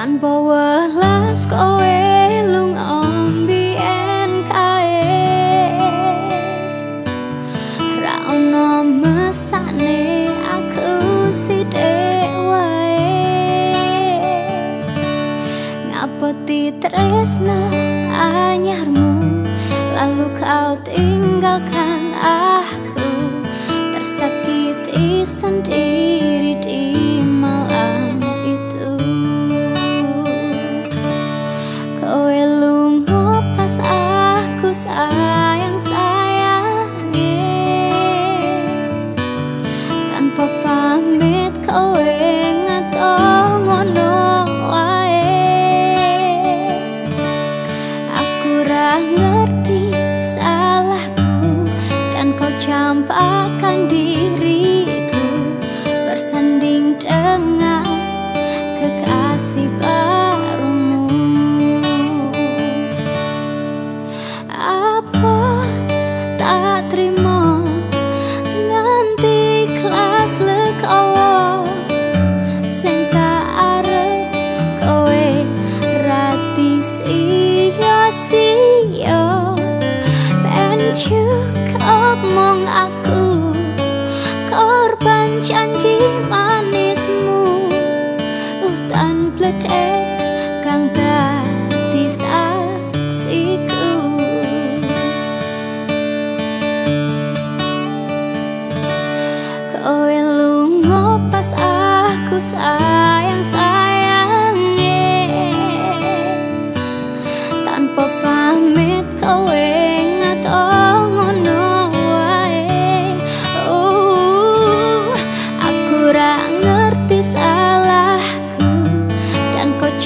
tanpa welas kowe lung ombien kae. Ra ono mesane aku sithik wae. Ngapoti tresno anyarmu lalu kau tinggalkan aku ra ngerti salahku dan kau campakkan diriku cukup mong aku. Korban janji manismu. Hutan pledek kang dadi saksiku. Kowe lunga pas aku sayang sayange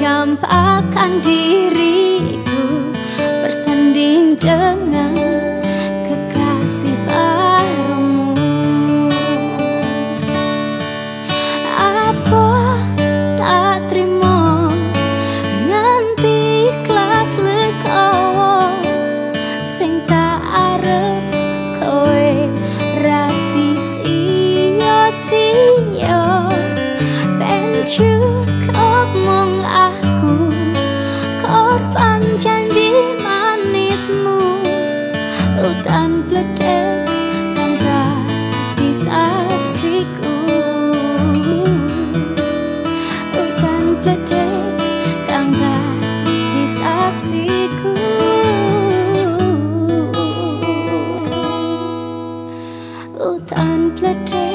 campakkan diriku bersanding dengan kekasih barumu. Apa tak terima nganti kelas lekawa sing tak arep kowe rati sia-sia ben cukup janji manismu. Hutan pledek nambah di saksiku Hutan pledek nambah di saksiku Hutan pledek